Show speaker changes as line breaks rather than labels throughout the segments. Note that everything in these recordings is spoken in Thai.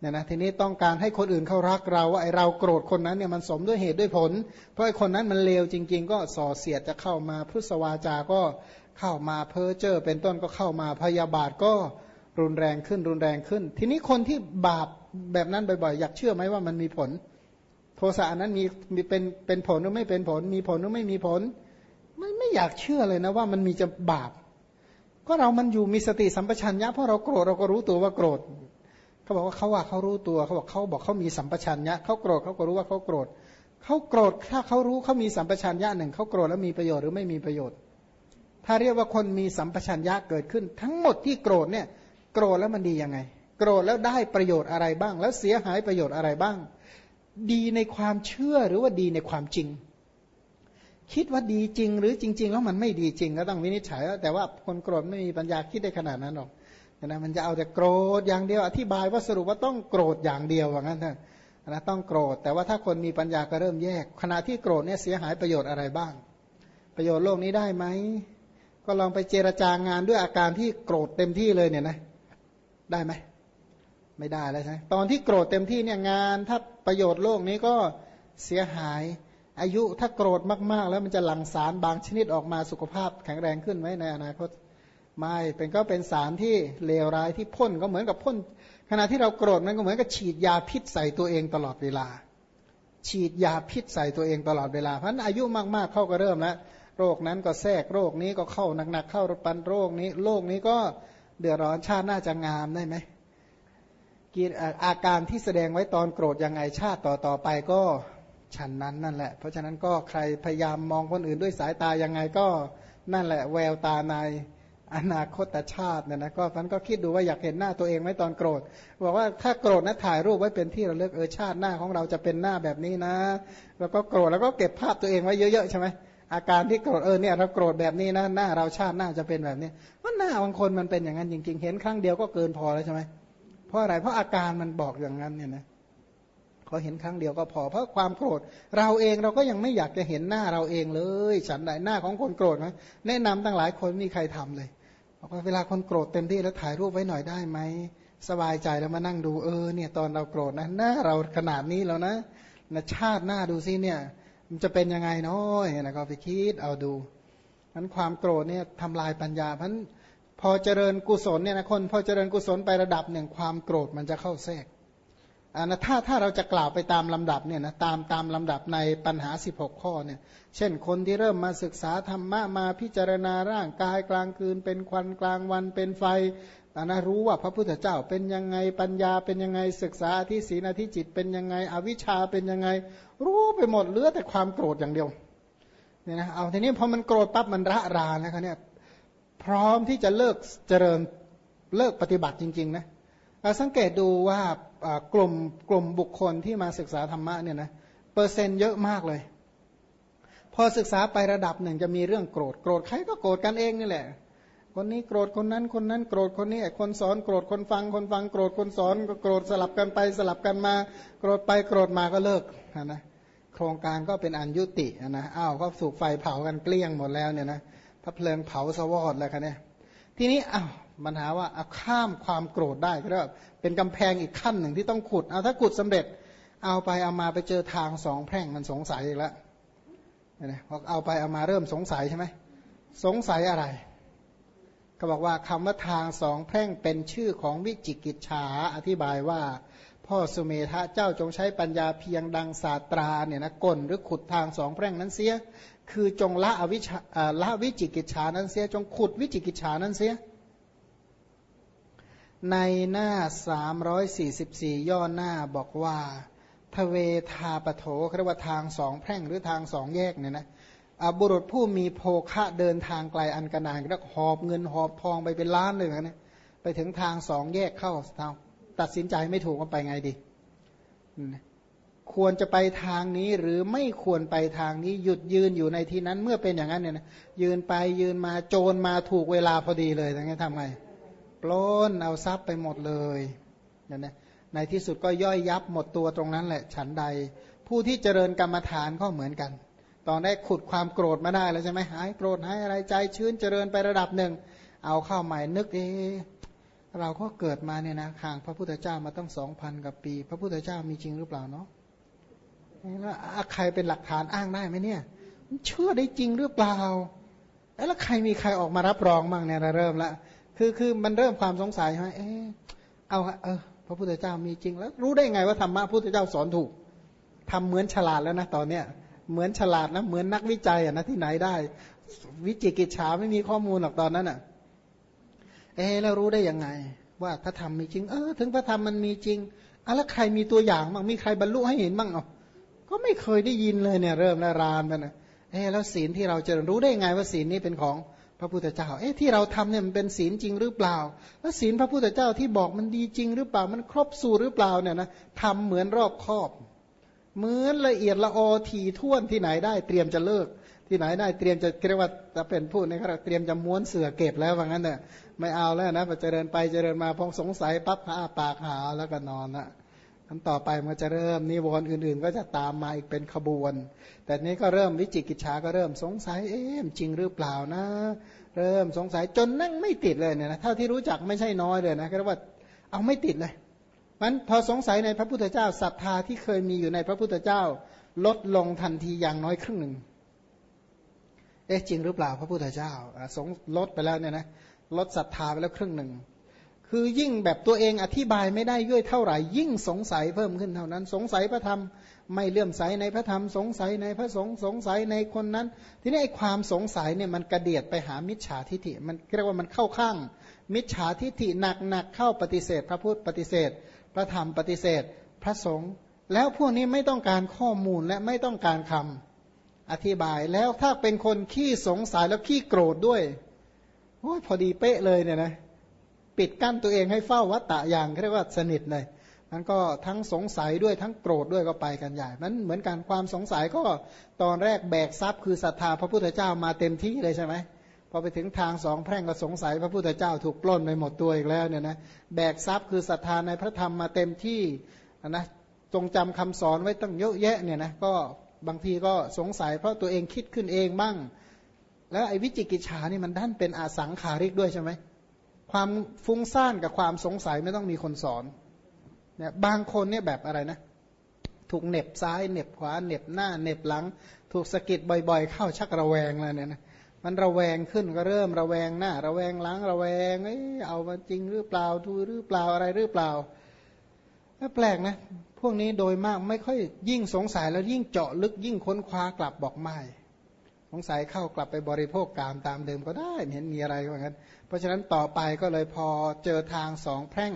เนี่ยนะทีนี้ต้องการให้คนอื่นเขารักเราว่าไอเราโกรธคนนั้นเนี่ยมันสมด้วยเหตุด้วยผล เพราะไอคนนั้นมันเลวจริง ๆ ก็ส่อเสียดจะเข้ามาพุทธวาจา ก็เข้ามาเพ้อเจ้อเป็นต้นก็เข้ามาพยาบาทก็รุนแรงขึ้นรุนแรงขึ้น ทีนี้คนที่บาปแบบนั้นบ่อยๆ อยากเชื่อไหมว่ามันมีผล โทสะนั้นมีมีเป็นเป็นผลหรือไม่เป็นผล มีผลหรือไม่มีผลไม่ไม่อยากเชื่อเลยนะว่ามันมีจะบาป ก็เรามันอยู่มีสติสัมปชัญญะเพราะเราโกรธเราก็รู้ตัวว่าโกรธ เขาบอกว่าเขาว่าเขารู้ตัวเขาบอกเขาบอกเขามีสัมปชัญญะเขาโกรธเขาก็รู้ว่าเขาโกรธเขาโกรธถ้าเขารู้เขามีสัมปชัญญะหนึ่งเขาโกรธแล้วมีประโยชน์หรือไม่มีประโยชน์ ถ้าเรียกว่าคนมีสัมปชัญญะเกิดขึ้น ทั้งหมดที่โกรธเนี่ยโกรธแล้วมันดียังไง โกรธแล้วได้ประโยชน์อะไรบ้าง แล้วเสียหายประโยชน์อะไรบ้าง ดีในความเชื่อหรือว่าดีในความจริง คิดว่าดีจริงหรือจริง ๆ แล้วมันไม่ดีจริงก็ต้องวินิจฉัยแต่ว่าคนโกรธไม่มีปัญญาคิดได้ขนาดนั้นหรอก นะมันจะเอาแต่โกรธอย่างเดียว อธิบายว่าสรุปว่าต้องโกรธอย่างเดียวว่างั้นเถอะนะต้องโกรธ แต่ว่าถ้าคนมีปัญญาก็เริ่มแยก ขณะที่โกรธเนี่ยเสียหายประโยชน์อะไรบ้าง ประโยชน์โลกนี้ได้ไหมก็ลองไปเจรจางานด้วยอาการที่โกรธเต็มที่เลยเนี่ยนะได้ไหมไม่ได้แล้วใช่ตอนที่โกรธเต็มที่เนี่ยงานถ้าประโยชน์โลกนี้ก็เสียหาย อายุถ้าโกรธมากๆ แล้วมันจะหลั่งสารบางชนิดออกมาสุขภาพแข็งแรงขึ้นไหมในอนาคต ไม่เป็นก็เป็นสารที่เลวร้ายที่พ่นก็เหมือนกับพ่นขณะที่เราโกรธมันก็เหมือนกับฉีดยาพิษใส่ตัวเองตลอดเวลา ฉีดยาพิษใส่ตัวเองตลอดเวลาเพราะนั้นอายุมากๆเข้าก็เริ่มแล้วโรคนั้นก็แทรกโรคนี้ก็เข้าหนักๆเข้าปันโรคนี้โรคนี้ก็เดือดร้อนชาติน่าจะงามได้ไหมกีอาการที่แสดงไว้ตอนโกรธยังไงชาติต่อต่อไปก็ฉันนั้นนั่นแหละ เพราะฉะนั้นก็ใครพยายามมองคนอื่นด้วยสายตายังไงก็นั่นแหละแววตาใน อนาคตชาติเนี่ยนะก็ฟันก็คิดดูว่าอยากเห็นหน้าตัวเองไหมตอนโกรธบอกว่าถ้าโกรธนะถ่ายรูปไว้เป็นที่ระลึกเออชาติหน้าของเราจะเป็นหน้าแบบนี้นะ แล้วก็โกรธแล้วก็เก็บภาพตัวเองไว้เยอะๆใช่ไหมอาการที่โกรธเออเนี่ยเราโกรธแบบนี้นะหน้าเราชาติหน้าจะเป็นแบบนี้ว่าหน้าบางคนมันเป็นอย่างนั้นจริง ๆ เห็นครั้งเดียวก็เกินพอแล้วใช่ไหมเพราะอะไรเพราะอาการมันบอกอย่างนั้นเนี่ยนะขาเห็นครั้งเดียวก็พอเพราะความโกรธ เราเองเราก็ยังไม่อยากจะเห็นหน้าเราเองเลย ฉันไหนหน้าของคนโกรธไหมแนะนำตั้งหลายคนมีใครทำเลย บอกว่าเวลาคนโกรธเต็มที่แล้วถ่ายรูปไว้หน่อยได้ไหมสบายใจแล้วมานั่งดูเออเนี่ยตอนเราโกรธนะหน้าเราขนาดนี้แล้วนะนะชาติหน้าดูซิเนี่ย มันจะเป็นยังไงเนาะเนี่ยนะก็ไปคิดเอาดูนั้นความโกรธเนี่ยทำลายปัญญาเพราะพอเจริญกุศลเนี่ยนะคนพอเจริญกุศลไประดับหนึ่งความโกรธมันจะเข้าแทรก อันนะถ้าถ้าเราจะกล่าวไปตามลำดับเนี่ยนะตามตามลำดับในปัญหา 16 ข้อเนี่ยเช่นคนที่เริ่มมาศึกษาธรรมะมาพิจารณาร่างกายกลางคืน เป็นควันกลางวันเป็นไฟอันะรู้ว่าพระพุทธเจ้าเป็นยังไงปัญญาเป็นยังไงศึกษาที่ศีลที่จิตเป็นยังไง อวิชชาเป็นยังไง รู้ไปหมดเหลือแต่ความโกรธอย่างเดียวเนี่ยนะเอาทีนี้พอมันโกรธปั๊บมันระรานะครับเนี่ยพร้อมที่จะเลิกเจริญเลิกปฏิบัติจริงๆนะ เราสังเกตดูว่ากลุ่มกลุ่มบุคคลที่มาศึกษาธรรมะเนี่ยนะเปอร์เซ็นต์เยอะมากเลย พอศึกษาไประดับหนึ่งจะมีเรื่องโกรธโกรธใครก็โกรธกันเองนี่แหละ คนนี้โกรธคนนั้นคนนั้นโกรธคนนี้คนสอนโกรธคนฟังคนฟังโกรธคนสอนก็โกรธสลับกันไปสลับกันมา โกรธไปโกรธมาก็เลิกนะโครงการก็เป็นอันยุตินะอ้าวก็สูบไฟเผากันเกลี้ยงหมดแล้วเนี่ยนะถ้าเพลิงเผาสวอดแล้วคันเนี่ยทีนี้อ้าว มันหาว่าเอาข้ามความโกรธได้ก็เรียกเป็นกำแพงอีกขั้นหนึ่งที่ต้องขุดเอาถ้าขุดสำเร็จ เอาไปเอามาไปเจอทางสองแพร่งมันสงสัยอีกแล้วเนี่ยพอเอาไปเอามาเริ่มสงสัยใช่ไหมสงสัยอะไร ก็บอกว่าคำว่าทางสองแพร่งเป็นชื่อของวิจิกิจฉาอธิบายว่า พ่อสุเมธะเจ้าจงใช้ปัญญาเพียงดังศาสตราเนี่ยนะกลหรือขุดทางสองแพร่งนั้นเสีย คือจงละอวิชละวิจิกิจฉานั้นเสีย จงขุดวิจิกิจฉานั้นเสีย ในหน้า 344 ย่อหน้าบอกว่า ทเวทาปโถเรียกว่าทางสองแพร่งหรือทางสองแยกเนี่ยนะบุรุษผู้มีโภคะเดินทางไกลอันกระนานก็หอบเงินหอบทองไปเป็นล้านเลยนะไปถึงทางสองแยกเข้าตัดสินใจไม่ถูกว่าไปไงดี ควรจะไปทางนี้หรือไม่ควรไปทางนี้หยุดยืนอยู่ในที่นั้นเมื่อเป็นอย่างนั้นเนี่ยนะยืนไปยืนมาโจรมาถูกเวลาพอดีเลยทั้งนี้ทำไง ปล้นเอาทรัพย์ไปหมดเลยนั่นนะในที่สุดก็ย่อยยับหมดตัวตรงนั้นแหละฉันใด ผู้ที่เจริญกรรมฐานก็เหมือนกัน ตอนได้ขุดความโกรธมาได้แล้วใช่ไหมหายโกรธหายอะไรใจชื้นเจริญไประดับหนึ่ง เอาเข้าใหม่นึกเอเราก็เกิดมาเนี่ยนะห่างพระพุทธเจ้ามาตั้งสองพันกับปี พระพุทธเจ้ามีจริงหรือเปล่าเนาะแล้วใครเป็นหลักฐานอ้างได้ไหมเนี่ยเชื่อได้จริงหรือเปล่า แล้วใครมีใครออกมารับรองบ้างเนี่ยเริ่มละ คือคือมันเริ่มความสงสัยใช่ไหมเออเอาเออพระพุทธเจ้ามีจริงแล้ว รู้ได้ไงว่าธรรมะพระพุทธเจ้าสอนถูกทำเหมือนฉลาดแล้วนะตอนเนี้ยเหมือนฉลาดนะเหมือนนักวิจัยอะนะที่ไหนได้ วิจิกิจฉาไม่มีข้อมูลหรอกตอนนั้นอะ เออแล้วรู้ได้ยังไง ว่าพระธรรมมีจริง เออ ถึงพระธรรมมันมีจริงอะแล้วใครมีตัวอย่างบ้างมีใครบรรลุให้เห็นบ้างเอาก็ไม่เคยได้ยินเลยเนี่ย เริ่มละรานไปนะเออแล้วศีลที่เราจะรู้ได้ไงว่าศีลนี้เป็นของ พระพุทธเจ้า เอ๊ะที่เราทำเนี่ยมันเป็นศีลจริงหรือเปล่า แล้วศีลพระพุทธเจ้าที่บอกมันดีจริงหรือเปล่า มันครบสูตรหรือเปล่าเนี่ยนะทำเหมือนรอบครอบ เหมือนละเอียดละออทีท่วนที่ไหนได้เตรียมจะเลิก ที่ไหนได้เตรียมจะเรียกว่าจะเป็นผู้ในครับเตรียมจะม้วนเสือเก็บแล้วว่างั้นเนี่ยไม่เอาแล้วนะพอเจริญไปเจริญมาพองสงสัยปั๊บหาปากหาแล้วก็นอนละ ขั้นต่อไปมันจะเริ่มนิวรณ์อื่นๆ ก็จะตามมาอีกเป็นขบวน แต่นี้ก็เริ่มวิจิกิจฉาก็เริ่มสงสัยเอ๊ะจริงหรือเปล่านะ เริ่มสงสัยจนนั่งไม่ติดเลยเนี่ยนะเท่าที่รู้จักไม่ใช่น้อยเลยนะก็เรียกว่าเอาไม่ติดเลยมันพอสงสัยในพระพุทธเจ้าศรัทธาที่เคยมีอยู่ในพระพุทธเจ้า ลดลงทันทีอย่างน้อยครึ่งหนึ่งเอ๊ะจริงหรือเปล่าพระพุทธเจ้าสงลดไปแล้วเนี่ยนะลดศรัทธาไปแล้วครึ่งหนึ่ง คือยิ่งแบบตัวเองอธิบายไม่ได้ย่อยเท่าไหร่ ยิ่งสงสัยเพิ่มขึ้นเท่านั้น สงสัยพระธรรม ไม่เลื่อมใสในพระธรรมสงสัยในพระสงฆ์สงสัยในคนนั้น ทีนี้ไอ้ความสงสัยเนี่ยมันกระเดียดไปหามิจฉาทิฏฐิมันเรียกว่ามันเข้าข้าง มิจฉาทิฏฐิหนักหนักเข้าปฏิเสธ พระพุทธปฏิเสธ พระธรรมปฏิเสธ พระสงฆ์แล้วพวกนี้ไม่ต้องการข้อมูลและไม่ต้องการคำอธิบายแล้วถ้าเป็นคนขี้สงสัยแล้วขี้โกรธด้วยโอ้ยพอดีเป๊ะเลยเนี่ยนะ ปิดกั้นตัวเองให้เฝ้าวัตตะอย่างเรียกว่าสนิทเลยมันก็ทั้งสงสัยด้วยทั้งโกรธด้วยก็ไปกันใหญ่มันเหมือนกันความสงสัยก็ตอนแรกแบกทรัพย์คือศรัทธาพระพุทธเจ้ามาเต็มที่เลยใช่ไหมพอไปถึงทางสองแพร่งก็สงสัยพระพุทธเจ้าถูกปล้นไปหมดตัวอีกแล้วเนี่ยนะแบกทรัพย์คือศรัทธาในพระธรรมมาเต็มที่นะจงจำคำสอนไว้ตั้งเยอะแยะเนี่ยนะก็บางทีก็สงสัยเพราะตัวเองคิดขึ้นเองบ้าง แล้วไอ้วิจิกิจฉานี่มันด้านเป็นอาสังขาริกด้วยใช่ไหม ความฟุ้งซ่านกับความสงสัยไม่ต้องมีคนสอนเนี่ยบางคนเนี่ยแบบอะไรนะ ถูกเน็บซ้ายเน็บขวาเน็บหน้าเน็บหลัง ถูกสะกิดบ่อยๆ เข้าชักระแวงเลยเนี่ยนะมันระแวงขึ้นก็เริ่มระแวงหน้า ระแวงหลังระแวงเอ้เอามาจริงหรือเปล่าดูหรือเปล่าอะไรหรือเปล่าแปลกนะ พวกนี้โดยมากไม่ค่อยยิ่งสงสัยแล้วยิ่งเจาะลึกยิ่งค้นคว้ากลับบอกไม่ สงสัยเข้ากลับไปบริโภคกามตามเดิมก็ได้เห็นมีอะไรเหมือนกันเพราะฉะนั้นต่อไปก็เลยพอเจอทางสองแพร่ง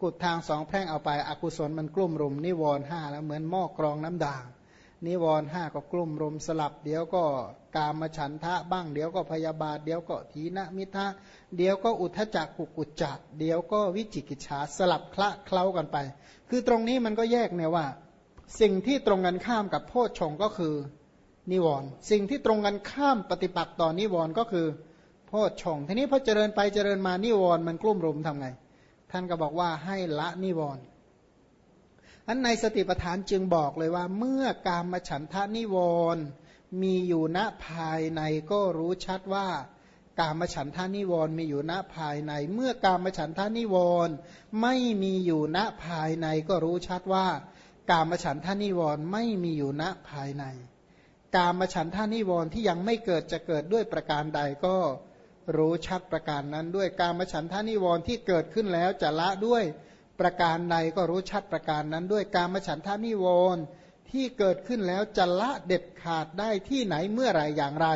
กุดทางสองแพร่งเอาไปอกุศลมันกลุ่มรุมนิวรห้าแล้วเหมือนหม้อกรองน้ำด่างนิวรห้าก็กลุ่มรุมสลับ เดี๋ยวก็กามฉันทะบ้าง เดี๋ยวก็พยาบาท เดี๋ยวก็ทีนมิทะเดี๋ยวก็อุทจักกุกุจจะเดี๋ยวก็วิจิกิจฉาสลับคละเคล้ากันไป คือตรงนี้มันก็แยกเนี่ยว่า สิ่งที่ตรงกันข้ามกับโพชฌงก็คือ นิวรณ์สิ่งที่ตรงกันข้ามปฏิปักษ์ต่อนิวรณ์ก็คือโพชฌงทีนี้พอเจริญไปเจริญมานิวรณ์มันกลุ่มรุมทำไง ท่านก็บอกว่าให้ละนิวรณ์อันในสติปัฏฐานจึงบอกเลยว่า เมื่อกามฉันทะนิวรณ์มีอยู่ณภายในก็รู้ชัดว่า กามฉันทานิวรณ์มีอยู่ณภายใน เมื่อกามฉันทานิวรณ์ไม่มีอยู่ณภายในก็รู้ชัดว่า กามฉันทานิวรณ์ไม่มีอยู่ณภายใน กามฉันทานิวรณ์ที่ยังไม่เกิดจะเกิดด้วยประการใดก็รู้ชัดประการนั้น ด้วยการมฉันทานิวรณ์ที่เกิดขึ้นแล้วจะละด้วยประการใดก็รู้ชัดประการนั้น ด้วยการมฉันทานิวรณ์ที่เกิดขึ้นแล้วจะละเด็ดขาดได้ที่ไหนเมื่อไรอย่างไร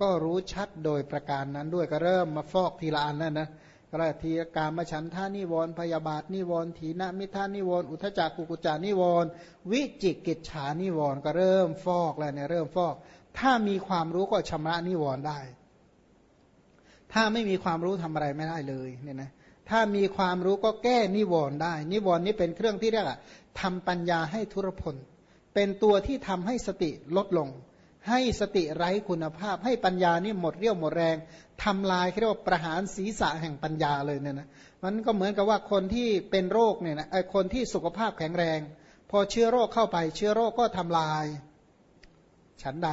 ก็รู้ชัดโดยประการนั้นด้วยก็เริ่มมาฟอกทีละอันนั่นนะ ระทีการมฉันทานิวรพยาบาทนิวรถีนมิทานิวรอุทจักกุกุจานิวรวิจิกิจฉานิวรก็เริ่มฟอกแล้วเนี่ยเริ่มฟอก ถ้ามีความรู้ก็ชำระนิวรได้ ถ้าไม่มีความรู้ทำอะไรไม่ได้เลยเนี่ยนะถ้ามีความรู้ก็แก้นิวรณ์ได้ นิวรณ์นี้เป็นเครื่องที่เรียกว่าทำปัญญาให้ทุรพล เป็นตัวที่ทำให้สติลดลง ให้สติไร้คุณภาพ ให้ปัญญานี่หมดเรี่ยวหมดแรงทำลายเรียกว่าประหารศีรษะแห่งปัญญาเลยเนี่ยนะมันก็เหมือนกับว่าคนที่เป็นโรคเนี่ยนะไอคนที่สุขภาพแข็งแรง พอเชื้อโรคเข้าไป เชื้อโรคก็ทำลาย ฉันใด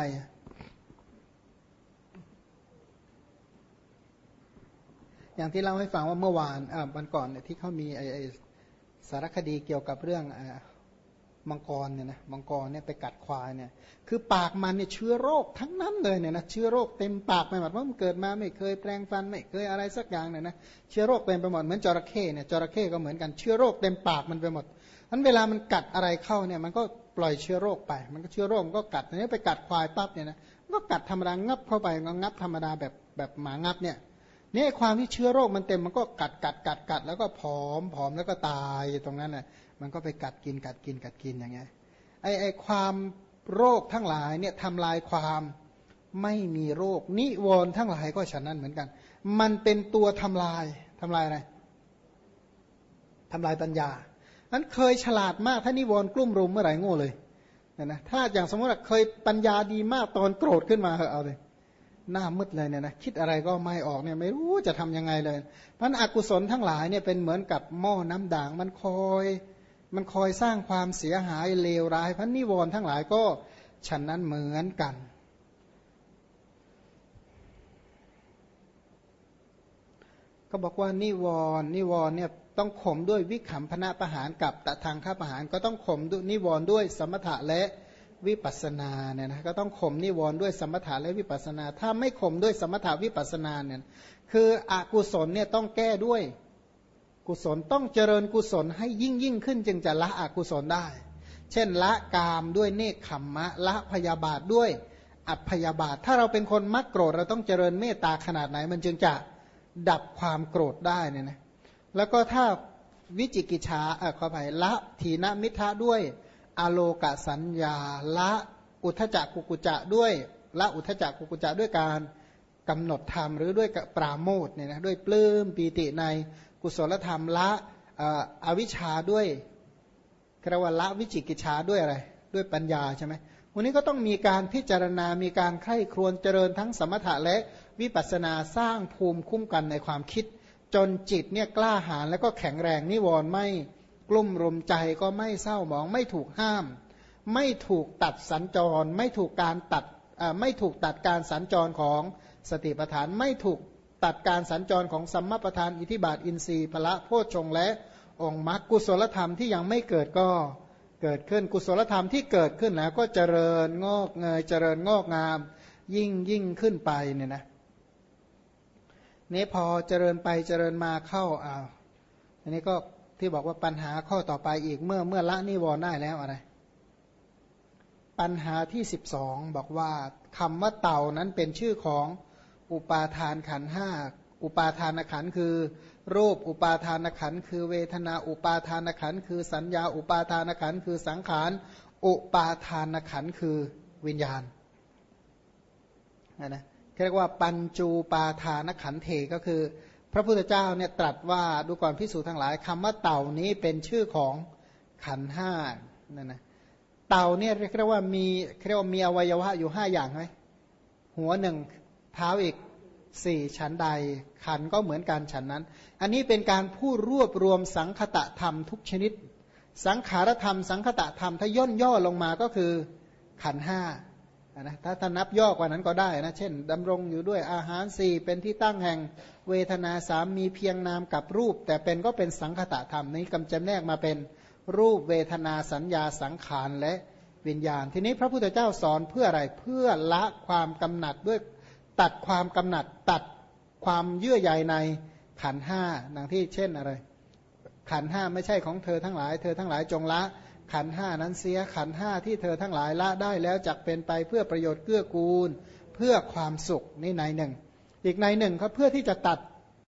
อย่างที่เล่าให้ฟังว่าเมื่อวานอ่าวันก่อนเนี่ยที่เขามีไอไอสารคดีเกี่ยวกับเรื่องอ่า มังกรเนี่ยนะมังกรเนี่ยไปกัดควายเนี่ยคือปากมันเนี่ยเชื้อโรคทั้งนั้นเลยเนี่ยนะเชื้อโรคเต็มปากไปหมดว่ามันเกิดมาไม่เคยแปลงฟันไม่เคยอะไรสักอย่างเนี่ยนะเชื้อโรคเต็มไปหมดเหมือนจระเข้เนี่ยจระเข้ก็เหมือนกันเชื้อโรคเต็มปากมันไปหมดนั้นเวลามันกัดอะไรเข้าเนี่ยมันก็ปล่อยเชื้อโรคไป มันก็เชื้อโรคมันก็กัดทีนี้ไปกัดควายปั๊บเนี่ยนะก็กัดธรรมดางับเข้าไปก็งับธรรมดาแบบแบบหมางับเนี่ยนี่ความที่เชื้อโรคมันเต็มมันก็กัดกัดกัดกัดแล้วก็ผอมผอมแล้วก็ตายตรงนั้นน่ะ มันก็ไปกัดกินกัดกินกัดกินอย่างเงี้ยไอไอความโรคทั้งหลายเนี่ยทำลายความไม่มีโรค นิวรณ์ทั้งหลายก็ฉันนั้นเหมือนกัน มันเป็นตัวทำลายทำลายอะไรทำลายปัญญานั้นเคยฉลาดมากถ้านิวรณ์กลุ่มรุมเมื่อไหร่โง่เลยนะถ้าอย่างสมมติว่าเคยปัญญาดีมากตอนโกรธขึ้นมาเอาเลยหน้ามืดเลยเนี่ยนะคิดอะไรก็ไม่ออกเนี่ยไม่รู้จะทํำยังไงเลยเพราะอกุศลทั้งหลายเนี่ยเป็นเหมือนกับหม้อน้ำด่างมันคอย มันคอยสร้างความเสียหายเลวร้ายพันนิวรณ์ทั้งหลายก็ฉันนั้นเหมือนกัน ก็บอกว่านิวรณ์นิวรณ์เนี่ยต้องข่มด้วยวิขำพนะประหารกับตะทางข้าประหารก็ต้องข่มด้วยนิวรณ์ด้วยสมถะและวิปัสนาเนี่ยนะก็ต้องข่มนิวรณ์ด้วยสมถะและวิปัสนา ถ้าไม่ข่มด้วยสมถะวิปัสนาเนี่ยคืออกุศลเนี่ยต้องแก้ด้วย กุศลต้องเจริญกุศลให้ยิ่งยิ่งขึ้นจึงจะละอกุศลได้ เช่นละกามด้วยเนคขมมะ ละพยาบาทด้วยอัพยาบาท ถ้าเราเป็นคนมักโกรธเราต้องเจริญเมตตาขนาดไหน มันจึงจะดับความโกรธได้เนี่ยนะ แล้วก็ถ้าวิจิกิจชาเออขออภัยละทีนมิทะด้วย อโลกสัญญา ละอุทจักกุกุจะด้วยละอุทจักกุกุจะด้วยการกำหนดธรรมหรือด้วยปราโมทเนี่ยนะด้วยปลื้มปีติใน กุศลธรรมละอวิชชาด้วยกระวละวิจิกิจชาด้วยอะไร ด้วยปัญญาใช่ไหมวันนี้ก็ต้องมีการพิจารณา มีการไข้ครวนเจริญทั้งสมถะและวิปัสนาสร้างภูมิคุ้มกันในความคิด จนจิตเนี่ยกล้าหาญแล้วก็แข็งแรงนิวรณ์ไม่กลุ่มรุมใจก็ไม่เศร้าหมอง ไม่ถูกห้าม ไม่ถูกตัดสัญจร ไม่ถูกการตัดไม่ถูกตัดการสัญจรของสติปัฏฐานไม่ถูก ตัดการสัญจรของสัมมาประธานอิทิบาทอินทรีย์พละโพชฌงและองค์มรรคกุศลธรรมที่ยังไม่เกิดก็เกิดขึ้นกุศลธรรมที่เกิดขึ้นแล้วก็เจริญงอกเงยเจริญงอกงาม ยิ่งยิ่งขึ้นไปเนี่ยนะนี้พอเจริญไปเจริญมาเข้าอ้าวอันนี้ก็ที่บอกว่าปัญหาข้อต่อไปอีกเมื่อเมื่อละนิวรณ์ได้แล้วอะไร ปัญหาที่สิบสองบอกว่าคำว่าเต่านั้นเป็นชื่อของ อุปาทานขันห้าอุปาทานขันคือ รูปอุปาทานขันคือเวทนาอุปาทานขันคือสัญญาอุปาทานขันคือสังขารอุปาทานขันคือวิญญาณนะเรียกว่าปัญจูปาทานขันเทก็คือ พระพุทธเจ้าเนี่ยตรัสว่าดูก่อนพิสูจน์ทั้งหลายคำว่าเต่านี้เป็นชื่อของขันห้านั่นนะเต่าเนี่ยเรียกว่ามีเรียกว่ามีอวัยวะอยู่ห้าอย่างไหมหัวหนึ่ง เท้าอีกสี่ชั้นใด ขันก็เหมือนกันฉันนั้น อันนี้เป็นการพูดรวบรวมสังคตะธรรมทุกชนิด สังขารธรรม สังคตะธรรมถ้าย่นย่อลงมาก็คือขันห้านะถ้าถ้านับย่อกว่านั้นก็ได้นะ เช่นดำรงอยู่ด้วยอาหารสี่เป็นที่ตั้งแห่งเวทนาสามมีเพียงนามกับรูป แต่เป็นก็เป็นสังคตะธรรมนี้กำจำแนกมาเป็นรูปเวทนาสัญญาสังขารและวิญญาณ ทีนี้พระพุทธเจ้าสอนเพื่ออะไรเพื่อละความกำหนัดด้วย ตัดความกำหนัด ตัดความเยื่อใยในขันห้าดังที่เช่นอะไร ขันห้าไม่ใช่ของเธอทั้งหลาย เธอทั้งหลายจงละ ขันห้านั้นเสียขันห้าที่เธอทั้งหลายละได้แล้วจักเป็นไปเพื่อประโยชน์เกื้อกูล เพื่อความสุขนี่ในหนึ่ง อีกในหนึ่งเขาเพื่อที่จะตัด